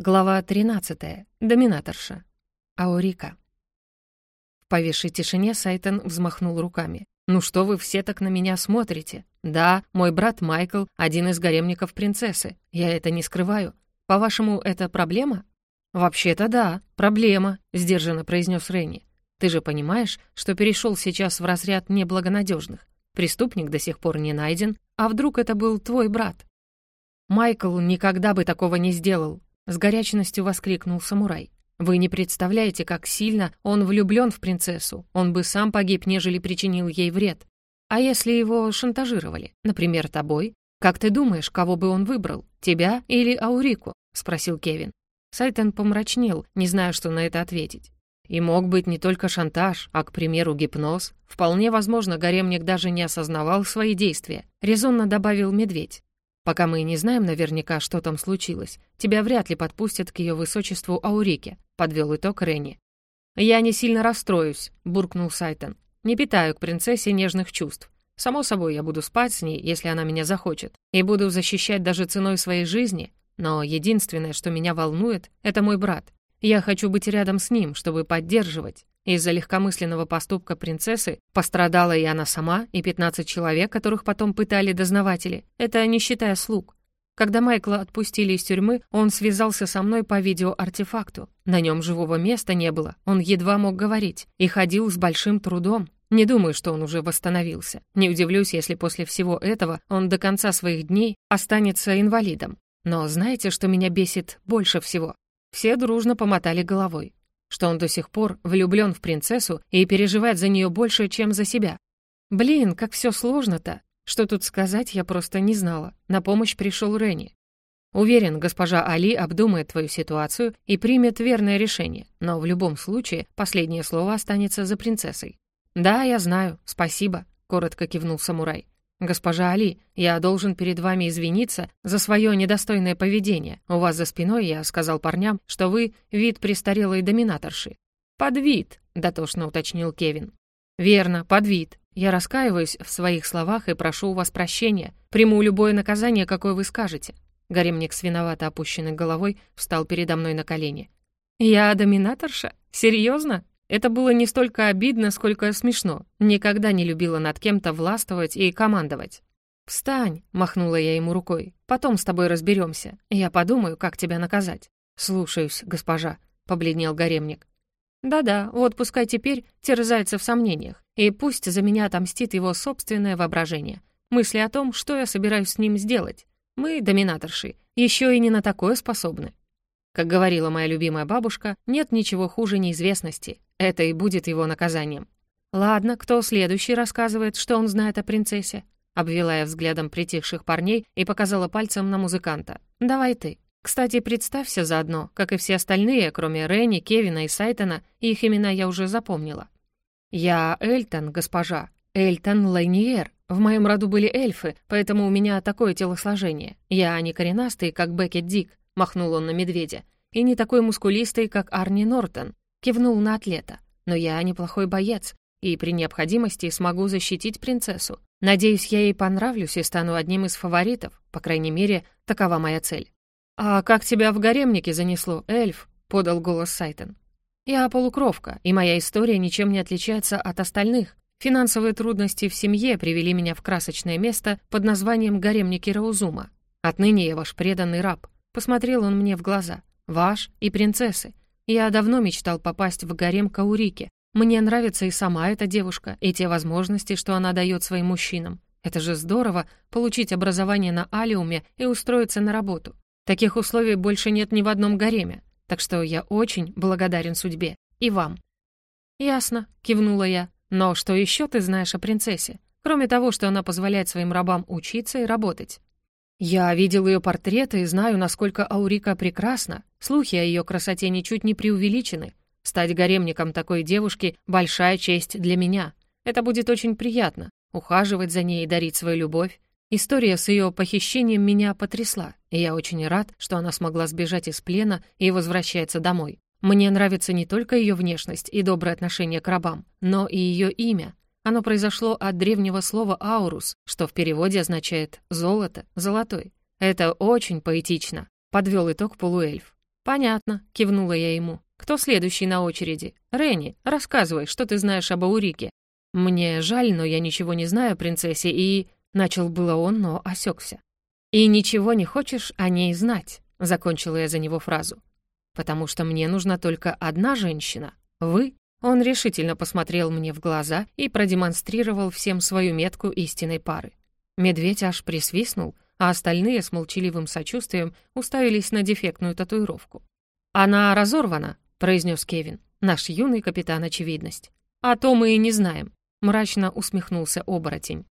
Глава 13. Доминаторша. Аурика. В повисшей тишине Сайтон взмахнул руками. «Ну что вы все так на меня смотрите? Да, мой брат Майкл — один из гаремников принцессы. Я это не скрываю. По-вашему, это проблема?» «Вообще-то да, проблема», — сдержанно произнес Ренни. «Ты же понимаешь, что перешел сейчас в разряд неблагонадежных. Преступник до сих пор не найден, а вдруг это был твой брат?» «Майкл никогда бы такого не сделал», с горячностью воскликнул самурай. «Вы не представляете, как сильно он влюблен в принцессу. Он бы сам погиб, нежели причинил ей вред. А если его шантажировали? Например, тобой? Как ты думаешь, кого бы он выбрал? Тебя или Аурику?» — спросил Кевин. Сайтон помрачнел, не зная, что на это ответить. И мог быть не только шантаж, а, к примеру, гипноз. Вполне возможно, гаремник даже не осознавал свои действия, резонно добавил медведь. Пока мы не знаем наверняка, что там случилось, тебя вряд ли подпустят к ее высочеству Аурике», — подвел итог Ренни. «Я не сильно расстроюсь», — буркнул Сайтон. «Не питаю к принцессе нежных чувств. Само собой, я буду спать с ней, если она меня захочет, и буду защищать даже ценой своей жизни, но единственное, что меня волнует, это мой брат. Я хочу быть рядом с ним, чтобы поддерживать. Из-за легкомысленного поступка принцессы пострадала и она сама, и 15 человек, которых потом пытали дознаватели. Это не считая слуг. Когда Майкла отпустили из тюрьмы, он связался со мной по видеоартефакту. На нем живого места не было, он едва мог говорить и ходил с большим трудом. Не думаю, что он уже восстановился. Не удивлюсь, если после всего этого он до конца своих дней останется инвалидом. Но знаете, что меня бесит больше всего? Все дружно помотали головой что он до сих пор влюблен в принцессу и переживает за нее больше, чем за себя. Блин, как все сложно-то. Что тут сказать, я просто не знала. На помощь пришел Ренни. Уверен, госпожа Али обдумает твою ситуацию и примет верное решение, но в любом случае последнее слово останется за принцессой. «Да, я знаю, спасибо», — коротко кивнул самурай. «Госпожа Али, я должен перед вами извиниться за свое недостойное поведение. У вас за спиной я сказал парням, что вы вид престарелой доминаторши». «Под вид», — дотошно уточнил Кевин. «Верно, под вид. Я раскаиваюсь в своих словах и прошу у вас прощения. Приму любое наказание, какое вы скажете». Гаремник с виновато опущенной головой встал передо мной на колени. «Я доминаторша? Серьезно?» Это было не столько обидно, сколько смешно. Никогда не любила над кем-то властвовать и командовать. «Встань!» — махнула я ему рукой. «Потом с тобой разберемся. Я подумаю, как тебя наказать». «Слушаюсь, госпожа», — побледнел гаремник. «Да-да, вот пускай теперь терзается в сомнениях, и пусть за меня отомстит его собственное воображение. Мысли о том, что я собираюсь с ним сделать. Мы, доминаторши, еще и не на такое способны. Как говорила моя любимая бабушка, нет ничего хуже неизвестности. Это и будет его наказанием. «Ладно, кто следующий рассказывает, что он знает о принцессе?» Обвела я взглядом притихших парней и показала пальцем на музыканта. «Давай ты. Кстати, представься заодно, как и все остальные, кроме Ренни, Кевина и Сайтона, их имена я уже запомнила». «Я Эльтон, госпожа. Эльтон Лайниер. В моем роду были эльфы, поэтому у меня такое телосложение. Я не коренастый, как Беккет Дик, махнул он на медведя, и не такой мускулистый, как Арни Нортон, кивнул на атлета. Но я неплохой боец, и при необходимости смогу защитить принцессу. Надеюсь, я ей понравлюсь и стану одним из фаворитов, по крайней мере, такова моя цель. «А как тебя в гаремнике занесло, эльф?» — подал голос Сайтон. «Я полукровка, и моя история ничем не отличается от остальных. Финансовые трудности в семье привели меня в красочное место под названием гаремники Раузума. Отныне я ваш преданный раб. Посмотрел он мне в глаза. «Ваш и принцессы. Я давно мечтал попасть в гарем Каурики. Мне нравится и сама эта девушка, и те возможности, что она дает своим мужчинам. Это же здорово — получить образование на Алиуме и устроиться на работу. Таких условий больше нет ни в одном гареме. Так что я очень благодарен судьбе. И вам». «Ясно», — кивнула я. «Но что еще ты знаешь о принцессе? Кроме того, что она позволяет своим рабам учиться и работать». Я видел ее портреты и знаю, насколько Аурика прекрасна. Слухи о ее красоте ничуть не преувеличены. Стать гаремником такой девушки — большая честь для меня. Это будет очень приятно. Ухаживать за ней и дарить свою любовь. История с ее похищением меня потрясла, и я очень рад, что она смогла сбежать из плена и возвращается домой. Мне нравится не только ее внешность и доброе отношение к рабам, но и ее имя. Оно произошло от древнего слова «аурус», что в переводе означает «золото», «золотой». Это очень поэтично, подвел итог полуэльф. «Понятно», — кивнула я ему. «Кто следующий на очереди? Ренни, рассказывай, что ты знаешь об Аурике». «Мне жаль, но я ничего не знаю о принцессе и...» Начал было он, но осекся. «И ничего не хочешь о ней знать», — закончила я за него фразу. «Потому что мне нужна только одна женщина. Вы». Он решительно посмотрел мне в глаза и продемонстрировал всем свою метку истинной пары. Медведь аж присвистнул, а остальные с молчаливым сочувствием уставились на дефектную татуировку. «Она разорвана», — произнес Кевин, наш юный капитан Очевидность. «А то мы и не знаем», — мрачно усмехнулся оборотень.